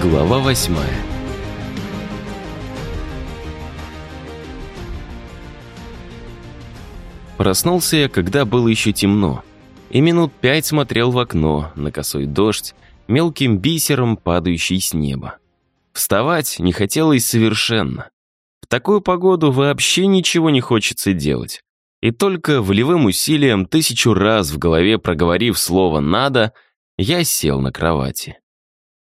Глава восьмая Проснулся я, когда было еще темно, и минут пять смотрел в окно на косой дождь, мелким бисером, падающий с неба. Вставать не хотелось совершенно. В такую погоду вообще ничего не хочется делать. И только волевым усилием, тысячу раз в голове проговорив слово «надо», я сел на кровати.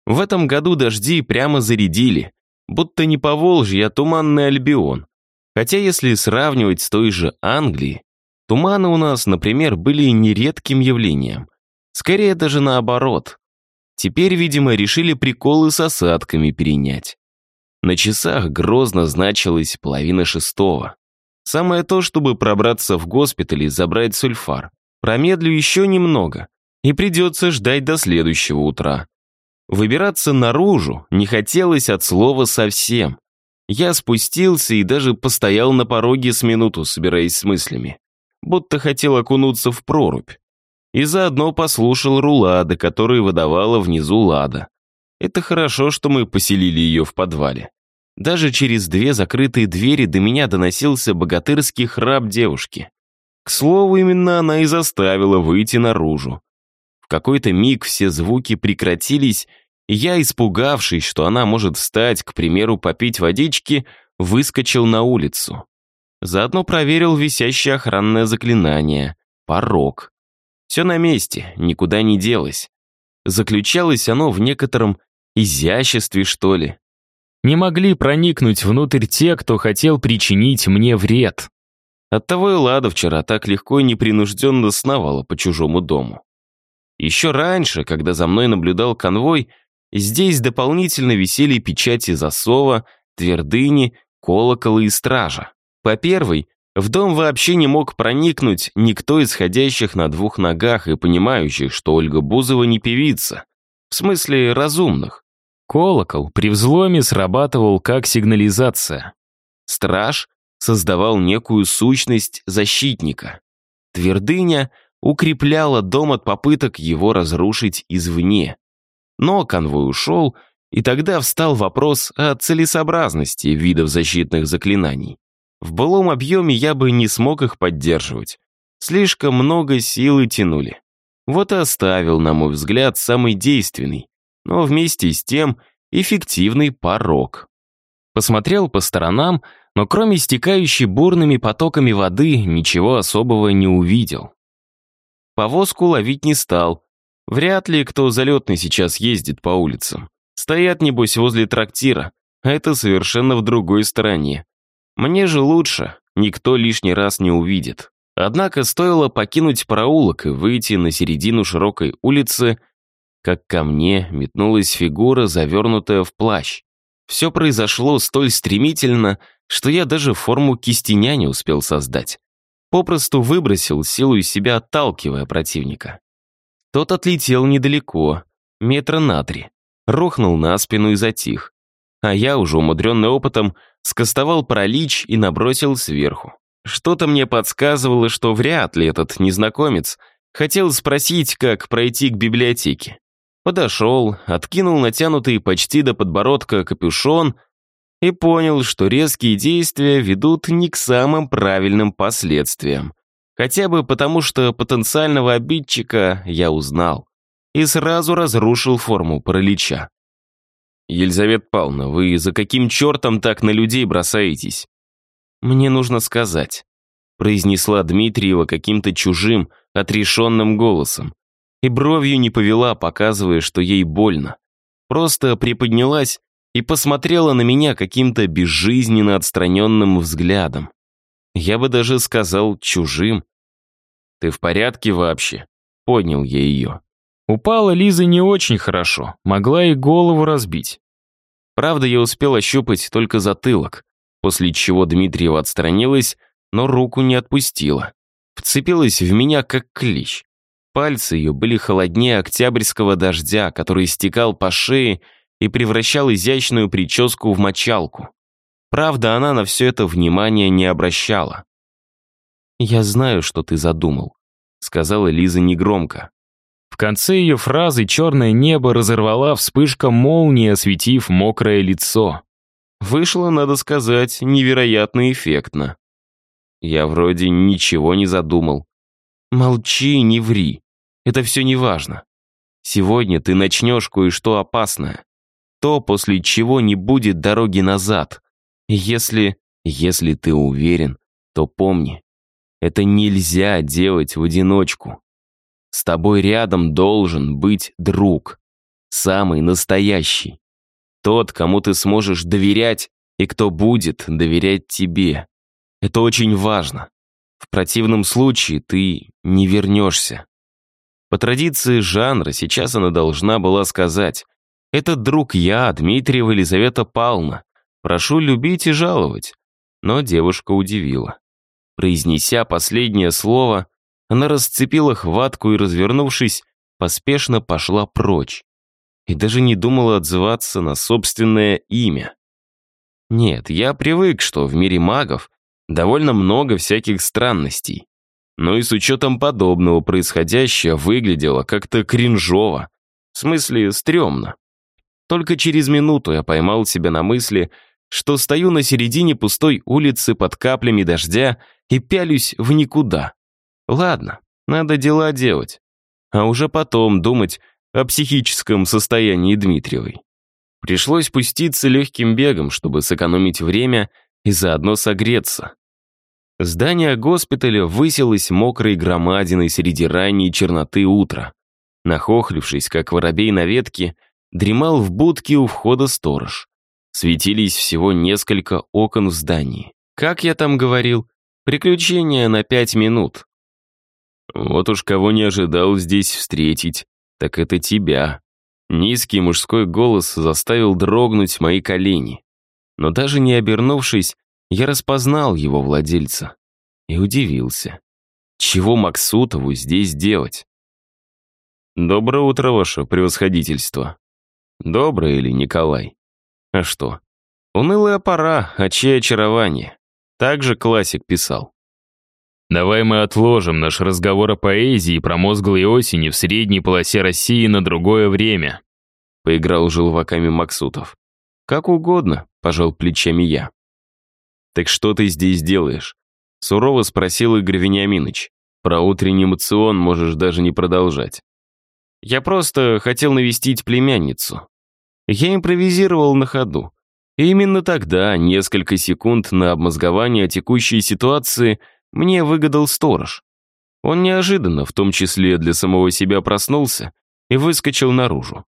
В этом году дожди прямо зарядили, будто не по Волжье, а туманный Альбион. Хотя если сравнивать с той же Англией, туманы у нас, например, были нередким явлением. Скорее даже наоборот. Теперь, видимо, решили приколы с осадками перенять. На часах грозно значилась половина шестого. Самое то, чтобы пробраться в госпиталь и забрать сульфар. Промедлю еще немного, и придется ждать до следующего утра. Выбираться наружу не хотелось от слова совсем. Я спустился и даже постоял на пороге с минуту, собираясь с мыслями. Будто хотел окунуться в прорубь. И заодно послушал Рулада, который выдавала внизу Лада. Это хорошо, что мы поселили ее в подвале. Даже через две закрытые двери до меня доносился богатырский храп девушки. К слову, именно она и заставила выйти наружу. В какой-то миг все звуки прекратились, я, испугавшись, что она может встать, к примеру, попить водички, выскочил на улицу. Заодно проверил висящее охранное заклинание — порог. Все на месте, никуда не делось. Заключалось оно в некотором изяществе, что ли. Не могли проникнуть внутрь те, кто хотел причинить мне вред. Оттого и Лада вчера так легко и непринужденно сновала по чужому дому. Еще раньше, когда за мной наблюдал конвой, здесь дополнительно висели печати засова, твердыни, колокола и стража. По первой, в дом вообще не мог проникнуть никто из ходящих на двух ногах и понимающих, что Ольга Бузова не певица. В смысле, разумных. Колокол при взломе срабатывал как сигнализация. Страж создавал некую сущность защитника. Твердыня укрепляла дом от попыток его разрушить извне. Но конвой ушел, и тогда встал вопрос о целесообразности видов защитных заклинаний. В былом объеме я бы не смог их поддерживать. Слишком много силы тянули. Вот и оставил, на мой взгляд, самый действенный, но вместе с тем эффективный порог. Посмотрел по сторонам, но кроме стекающей бурными потоками воды ничего особого не увидел. Повозку ловить не стал. Вряд ли кто залетный сейчас ездит по улицам. Стоят, небось, возле трактира, а это совершенно в другой стороне. Мне же лучше, никто лишний раз не увидит. Однако стоило покинуть проулок и выйти на середину широкой улицы, как ко мне метнулась фигура, завернутая в плащ. Все произошло столь стремительно, что я даже форму кистеня не успел создать. Попросту выбросил силу из себя, отталкивая противника. Тот отлетел недалеко, метра на три, рухнул на спину и затих. А я, уже умудренный опытом, скостовал паралич и набросил сверху. Что-то мне подсказывало, что вряд ли этот незнакомец хотел спросить, как пройти к библиотеке. Подошел, откинул натянутый почти до подбородка капюшон и понял, что резкие действия ведут не к самым правильным последствиям. Хотя бы потому, что потенциального обидчика я узнал. И сразу разрушил форму паралича. «Елизавета Павловна, вы за каким чертом так на людей бросаетесь?» «Мне нужно сказать», — произнесла Дмитриева каким-то чужим, отрешенным голосом. И бровью не повела, показывая, что ей больно. Просто приподнялась и посмотрела на меня каким-то безжизненно отстраненным взглядом. Я бы даже сказал чужим. «Ты в порядке вообще?» — поднял я ее. Упала Лиза не очень хорошо, могла и голову разбить. Правда, я успел ощупать только затылок, после чего Дмитриева отстранилась, но руку не отпустила. Вцепилась в меня, как клещ. Пальцы ее были холоднее октябрьского дождя, который стекал по шее и превращал изящную прическу в мочалку. Правда, она на все это внимания не обращала. «Я знаю, что ты задумал», — сказала Лиза негромко. В конце ее фразы черное небо разорвала вспышка молнии, осветив мокрое лицо. Вышло, надо сказать, невероятно эффектно. Я вроде ничего не задумал. Молчи, не ври. Это все не важно. Сегодня ты начнешь кое-что опасное. То, после чего не будет дороги назад. Если... если ты уверен, то помни, это нельзя делать в одиночку. С тобой рядом должен быть друг. Самый настоящий. Тот, кому ты сможешь доверять и кто будет доверять тебе. Это очень важно. В противном случае ты не вернешься. По традиции жанра сейчас она должна была сказать «Этот друг я, Дмитриева Елизавета Павловна. Прошу любить и жаловать». Но девушка удивила. Произнеся последнее слово, она расцепила хватку и, развернувшись, поспешно пошла прочь. И даже не думала отзываться на собственное имя. Нет, я привык, что в мире магов довольно много всяких странностей. Но и с учетом подобного происходящего выглядело как-то кринжово. В смысле, стрёмно. Только через минуту я поймал себя на мысли, что стою на середине пустой улицы под каплями дождя и пялюсь в никуда. Ладно, надо дела делать. А уже потом думать о психическом состоянии Дмитриевой. Пришлось пуститься легким бегом, чтобы сэкономить время и заодно согреться. Здание госпиталя высилось мокрой громадиной среди ранней черноты утра. Нахохлившись, как воробей на ветке, дремал в будке у входа сторож. Светились всего несколько окон в здании. Как я там говорил, приключение на пять минут. Вот уж кого не ожидал здесь встретить, так это тебя. Низкий мужской голос заставил дрогнуть мои колени. Но даже не обернувшись, я распознал его владельца и удивился. Чего Максутову здесь делать? «Доброе утро, ваше превосходительство». «Доброе или Николай?» «А что? Унылая пора, а чье очарование?» Так же классик писал. Давай мы отложим наш разговор о поэзии и промозглой осени в средней полосе России на другое время. Поиграл желваками Максутов. Как угодно, пожал плечами я. Так что ты здесь делаешь? Сурово спросил Игорь Вениаминович. Про утренний мацион можешь даже не продолжать. Я просто хотел навестить племянницу. Я импровизировал на ходу. И именно тогда, несколько секунд на обмозгование текущей ситуации, мне выгадал сторож. Он неожиданно, в том числе для самого себя, проснулся и выскочил наружу.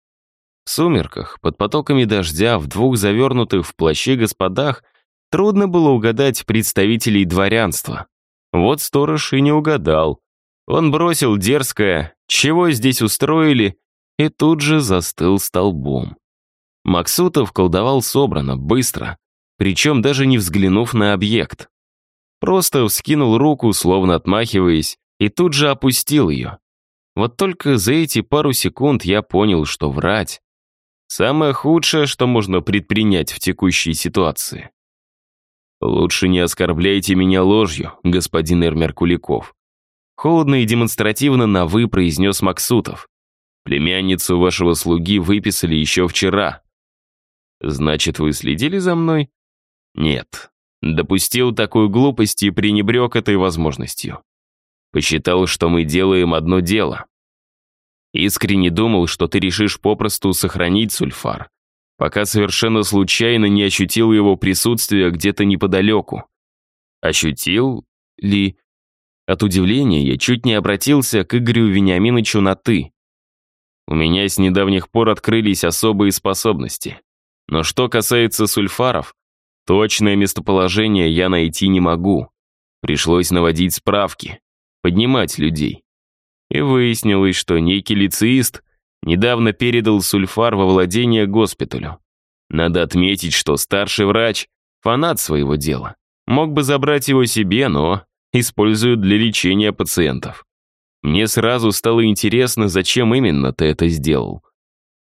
В сумерках, под потоками дождя, в двух завернутых в плаще господах, трудно было угадать представителей дворянства. Вот сторож и не угадал. Он бросил дерзкое «Чего здесь устроили?» и тут же застыл столбом. Максутов колдовал собрано, быстро, причем даже не взглянув на объект. Просто вскинул руку, словно отмахиваясь, и тут же опустил ее. Вот только за эти пару секунд я понял, что врать — самое худшее, что можно предпринять в текущей ситуации. «Лучше не оскорбляйте меня ложью, господин Эрмер Куликов», холодно и демонстративно на «вы» произнес Максутов. «Племянницу вашего слуги выписали еще вчера». «Значит, вы следили за мной?» «Нет, Допустил такую глупость и пренебрег этой возможностью. Посчитал, что мы делаем одно дело. Искренне думал, что ты решишь попросту сохранить сульфар, пока совершенно случайно не ощутил его присутствие где-то неподалеку. Ощутил ли? От удивления я чуть не обратился к Игорю Вениаминовичу на «ты». У меня с недавних пор открылись особые способности. Но что касается сульфаров, Точное местоположение я найти не могу. Пришлось наводить справки, поднимать людей. И выяснилось, что некий лицеист недавно передал сульфар во владение госпиталю. Надо отметить, что старший врач — фанат своего дела. Мог бы забрать его себе, но используют для лечения пациентов. Мне сразу стало интересно, зачем именно ты это сделал.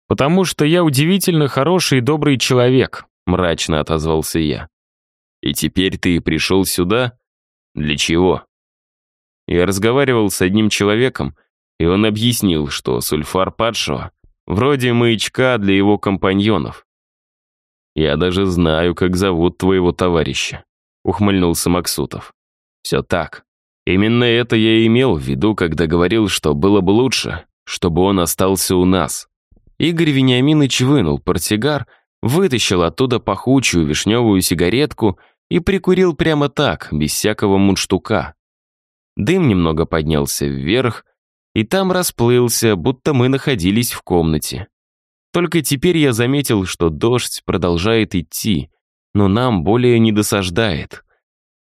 «Потому что я удивительно хороший и добрый человек», мрачно отозвался я. «И теперь ты пришел сюда? Для чего?» Я разговаривал с одним человеком, и он объяснил, что сульфар падшего вроде маячка для его компаньонов. «Я даже знаю, как зовут твоего товарища», — ухмыльнулся Максутов. «Все так. Именно это я и имел в виду, когда говорил, что было бы лучше, чтобы он остался у нас». Игорь Вениаминович вынул портсигар, вытащил оттуда пахучую вишневую сигаретку и прикурил прямо так, без всякого мундштука. Дым немного поднялся вверх, и там расплылся, будто мы находились в комнате. Только теперь я заметил, что дождь продолжает идти, но нам более не досаждает.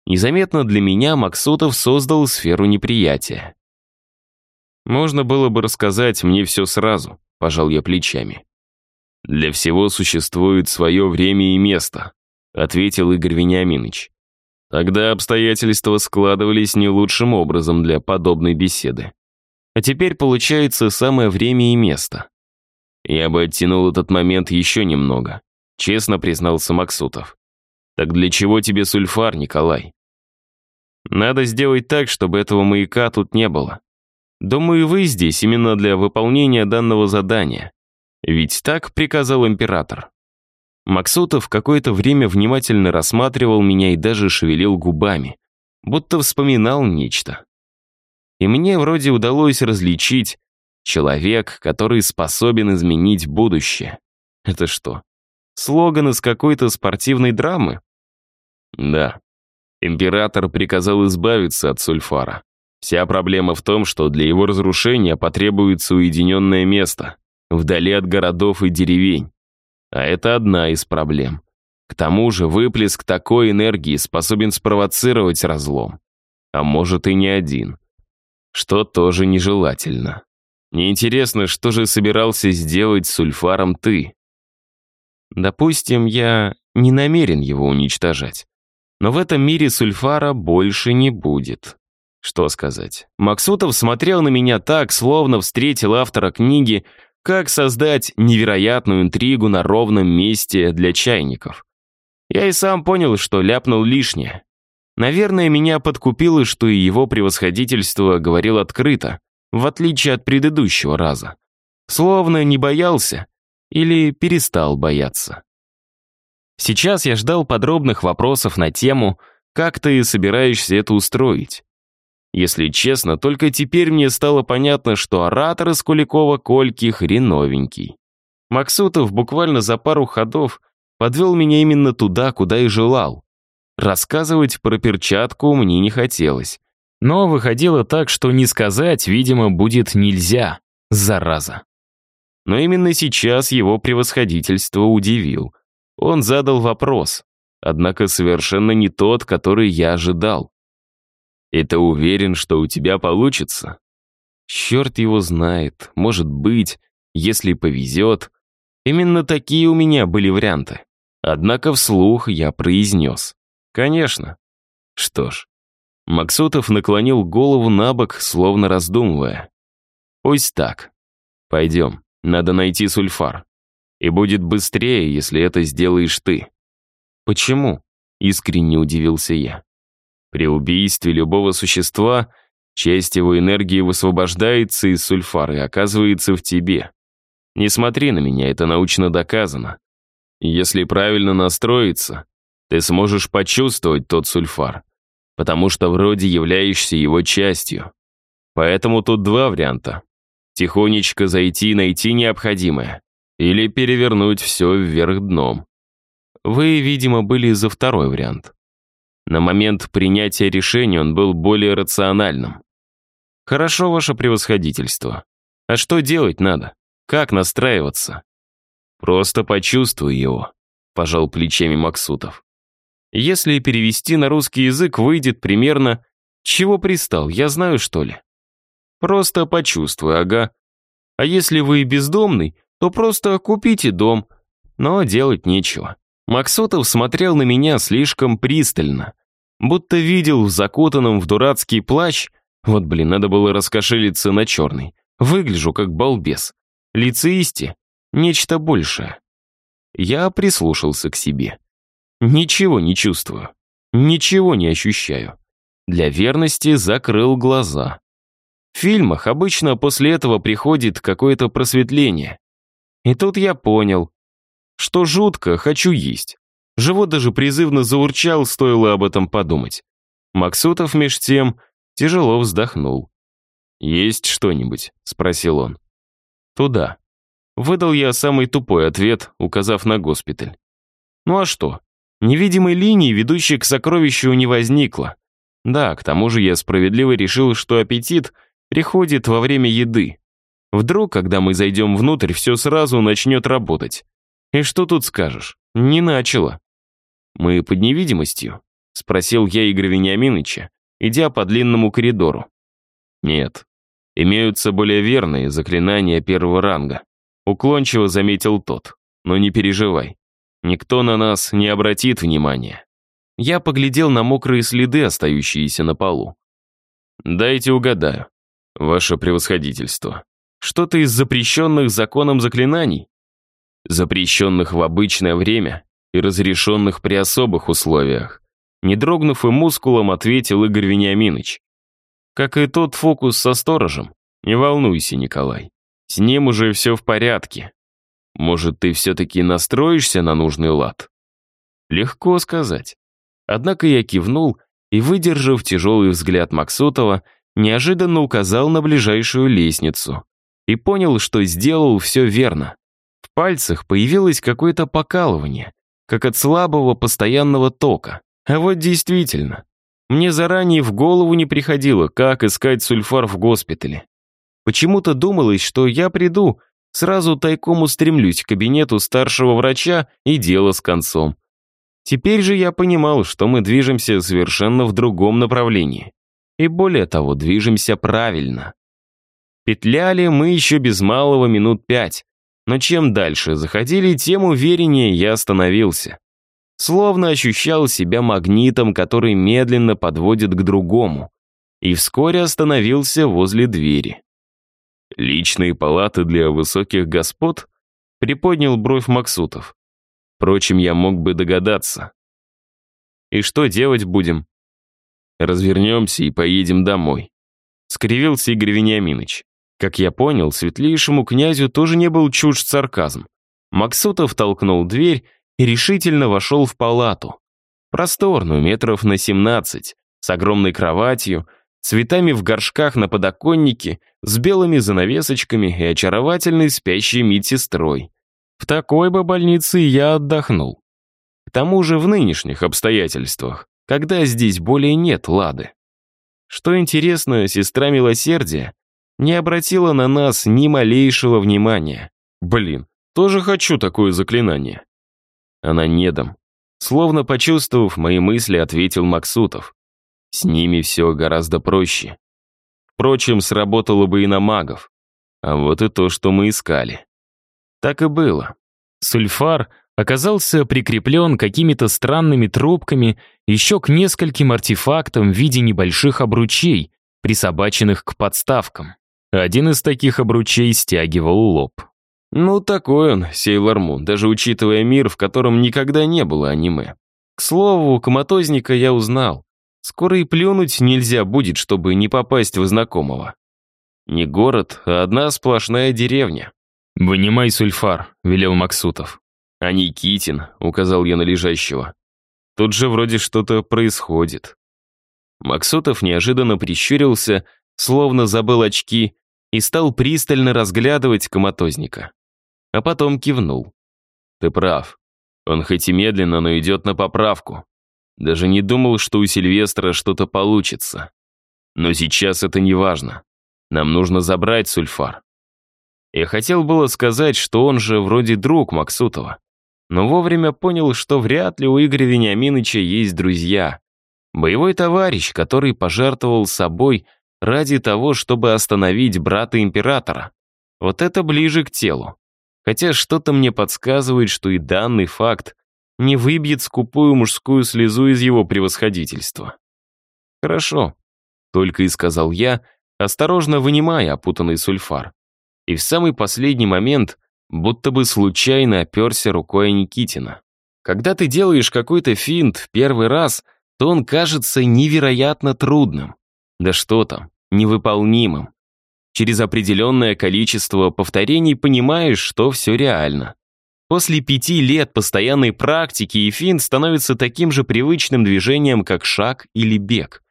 Незаметно для меня Максутов создал сферу неприятия. Можно было бы рассказать мне все сразу, пожал я плечами. Для всего существует свое время и место, ответил Игорь Вениаминович. Тогда обстоятельства складывались не лучшим образом для подобной беседы. А теперь получается самое время и место. Я бы оттянул этот момент еще немного, честно признался Максутов. Так для чего тебе сульфар, Николай? Надо сделать так, чтобы этого маяка тут не было. Думаю, вы здесь именно для выполнения данного задания. Ведь так приказал император. Максутов какое-то время внимательно рассматривал меня и даже шевелил губами, будто вспоминал нечто. И мне вроде удалось различить человек, который способен изменить будущее. Это что, слоган из какой-то спортивной драмы? Да. Император приказал избавиться от сульфара. Вся проблема в том, что для его разрушения потребуется уединенное место, вдали от городов и деревень. А это одна из проблем. К тому же выплеск такой энергии способен спровоцировать разлом. А может и не один что тоже нежелательно. Неинтересно, что же собирался сделать с сульфаром ты? Допустим, я не намерен его уничтожать. Но в этом мире сульфара больше не будет. Что сказать? Максутов смотрел на меня так, словно встретил автора книги «Как создать невероятную интригу на ровном месте для чайников». Я и сам понял, что ляпнул лишнее. Наверное, меня подкупило, что и его превосходительство говорил открыто, в отличие от предыдущего раза. Словно не боялся или перестал бояться. Сейчас я ждал подробных вопросов на тему, как ты собираешься это устроить. Если честно, только теперь мне стало понятно, что оратор из Куликова Кольки хреновенький. Максутов буквально за пару ходов подвел меня именно туда, куда и желал. Рассказывать про перчатку мне не хотелось. Но выходило так, что не сказать, видимо, будет нельзя. Зараза. Но именно сейчас его превосходительство удивил. Он задал вопрос, однако совершенно не тот, который я ожидал. «И ты уверен, что у тебя получится?» Черт его знает, может быть, если повезет. Именно такие у меня были варианты. Однако вслух я произнес. «Конечно». Что ж. Максутов наклонил голову на бок, словно раздумывая. «Пусть так. Пойдем, надо найти сульфар. И будет быстрее, если это сделаешь ты». «Почему?» — искренне удивился я. «При убийстве любого существа часть его энергии высвобождается из сульфара и оказывается в тебе. Не смотри на меня, это научно доказано. Если правильно настроиться, ты сможешь почувствовать тот сульфар, потому что вроде являешься его частью. Поэтому тут два варианта. Тихонечко зайти и найти необходимое, или перевернуть все вверх дном. Вы, видимо, были за второй вариант. На момент принятия решения он был более рациональным. Хорошо, ваше превосходительство. А что делать надо? Как настраиваться? Просто почувствуй его, пожал плечами Максутов. Если перевести на русский язык, выйдет примерно «Чего пристал, я знаю, что ли?» Просто почувствуй, ага. А если вы бездомный, то просто купите дом. Но делать нечего. Максутов смотрел на меня слишком пристально. Будто видел в закутанном в дурацкий плащ, вот, блин, надо было раскошелиться на черный. Выгляжу как балбес. Лицеисте — нечто большее. Я прислушался к себе. Ничего не чувствую. Ничего не ощущаю. Для верности закрыл глаза. В фильмах обычно после этого приходит какое-то просветление. И тут я понял, что жутко, хочу есть. Живот даже призывно заурчал, стоило об этом подумать. Максутов меж тем тяжело вздохнул. «Есть что-нибудь?» — спросил он. «Туда». Выдал я самый тупой ответ, указав на госпиталь. Ну а что? Невидимой линии, ведущей к сокровищу, не возникло. Да, к тому же я справедливо решил, что аппетит приходит во время еды. Вдруг, когда мы зайдем внутрь, все сразу начнет работать. И что тут скажешь? Не начало. Мы под невидимостью? Спросил я Игоря Вениаминовича, идя по длинному коридору. Нет. Имеются более верные заклинания первого ранга. Уклончиво заметил тот. Но не переживай. Никто на нас не обратит внимания. Я поглядел на мокрые следы, остающиеся на полу. Дайте угадаю. Ваше превосходительство. Что-то из запрещенных законом заклинаний? Запрещенных в обычное время и разрешенных при особых условиях. Не дрогнув и мускулом, ответил Игорь Вениаминович. Как и тот фокус со сторожем. Не волнуйся, Николай. С ним уже все в порядке. Может, ты все-таки настроишься на нужный лад? Легко сказать. Однако я кивнул и, выдержав тяжелый взгляд Максутова, неожиданно указал на ближайшую лестницу и понял, что сделал все верно. Пальцах появилось какое-то покалывание, как от слабого постоянного тока. А вот действительно, мне заранее в голову не приходило, как искать сульфар в госпитале. Почему-то думалось, что я приду, сразу тайком устремлюсь к кабинету старшего врача и дело с концом. Теперь же я понимал, что мы движемся совершенно в другом направлении. И более того, движемся правильно. Петляли мы еще без малого минут пять, но чем дальше заходили, тем увереннее я становился. Словно ощущал себя магнитом, который медленно подводит к другому. И вскоре остановился возле двери. «Личные палаты для высоких господ?» — приподнял бровь Максутов. Впрочем, я мог бы догадаться. «И что делать будем?» «Развернемся и поедем домой», — скривился Игорь Вениаминович. Как я понял, светлейшему князю тоже не был чужд сарказм. Максутов толкнул дверь и решительно вошел в палату. Просторную, метров на 17, с огромной кроватью, цветами в горшках на подоконнике, с белыми занавесочками и очаровательной спящей медсестрой. В такой бы больнице я отдохнул. К тому же в нынешних обстоятельствах, когда здесь более нет лады. Что интересно, сестра милосердия не обратила на нас ни малейшего внимания. Блин, тоже хочу такое заклинание. Она не дам. Словно почувствовав мои мысли, ответил Максутов. С ними все гораздо проще. Впрочем, сработало бы и на магов. А вот и то, что мы искали. Так и было. Сульфар оказался прикреплен какими-то странными трубками еще к нескольким артефактам в виде небольших обручей, присобаченных к подставкам. Один из таких обручей стягивал лоб. Ну, такой он, Сейлор Мун, даже учитывая мир, в котором никогда не было аниме. К слову, коматозника я узнал. Скоро и плюнуть нельзя будет, чтобы не попасть в знакомого. Не город, а одна сплошная деревня. «Вынимай сульфар», — велел Максутов. «А Никитин», — указал я на лежащего. «Тут же вроде что-то происходит». Максутов неожиданно прищурился, словно забыл очки, и стал пристально разглядывать коматозника. А потом кивнул. «Ты прав. Он хоть и медленно, но идет на поправку. Даже не думал, что у Сильвестра что-то получится. Но сейчас это не важно. Нам нужно забрать сульфар. Я хотел было сказать, что он же вроде друг Максутова, но вовремя понял, что вряд ли у Игоря Вениаминовича есть друзья. Боевой товарищ, который пожертвовал собой ради того, чтобы остановить брата императора. Вот это ближе к телу. Хотя что-то мне подсказывает, что и данный факт не выбьет скупую мужскую слезу из его превосходительства. «Хорошо», — только и сказал я, осторожно вынимая опутанный сульфар. И в самый последний момент будто бы случайно оперся рукой Никитина. Когда ты делаешь какой-то финт в первый раз, то он кажется невероятно трудным. Да что там, невыполнимым. Через определенное количество повторений понимаешь, что все реально. После пяти лет постоянной практики эфин становится таким же привычным движением, как шаг или бег.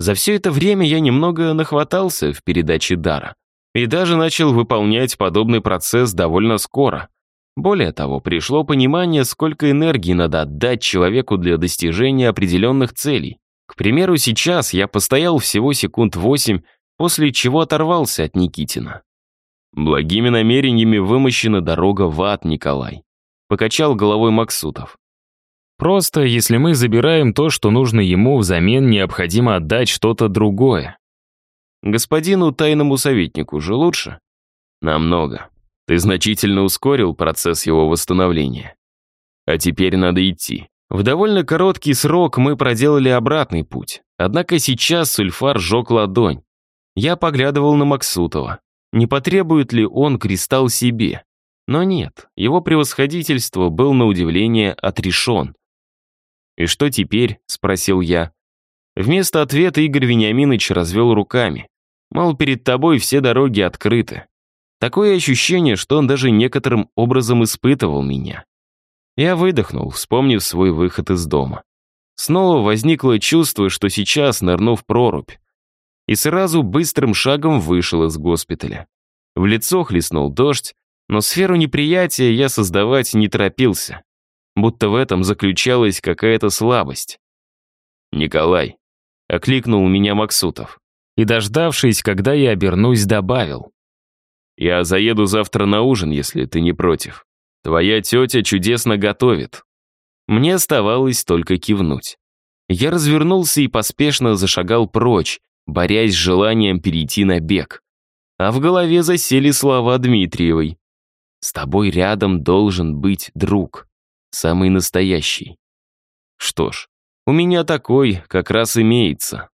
За все это время я немного нахватался в передаче дара и даже начал выполнять подобный процесс довольно скоро. Более того, пришло понимание, сколько энергии надо отдать человеку для достижения определенных целей. Примеру, сейчас я постоял всего секунд восемь, после чего оторвался от Никитина. Благими намерениями вымощена дорога в ад, Николай. Покачал головой Максутов. Просто, если мы забираем то, что нужно ему, взамен необходимо отдать что-то другое. Господину тайному советнику же лучше? Намного. Ты значительно ускорил процесс его восстановления. А теперь надо идти. В довольно короткий срок мы проделали обратный путь. Однако сейчас сульфар сжег ладонь. Я поглядывал на Максутова. Не потребует ли он кристалл себе? Но нет, его превосходительство был на удивление отрешен. «И что теперь?» — спросил я. Вместо ответа Игорь Вениаминович развел руками. Мол, перед тобой все дороги открыты. Такое ощущение, что он даже некоторым образом испытывал меня. Я выдохнул, вспомнив свой выход из дома. Снова возникло чувство, что сейчас нырну в прорубь. И сразу быстрым шагом вышел из госпиталя. В лицо хлестнул дождь, но сферу неприятия я создавать не торопился будто в этом заключалась какая-то слабость. «Николай», — окликнул меня Максутов. И, дождавшись, когда я обернусь, добавил. «Я заеду завтра на ужин, если ты не против. Твоя тетя чудесно готовит». Мне оставалось только кивнуть. Я развернулся и поспешно зашагал прочь, борясь с желанием перейти на бег. А в голове засели слова Дмитриевой. «С тобой рядом должен быть друг». Самый настоящий. Что ж, у меня такой как раз имеется.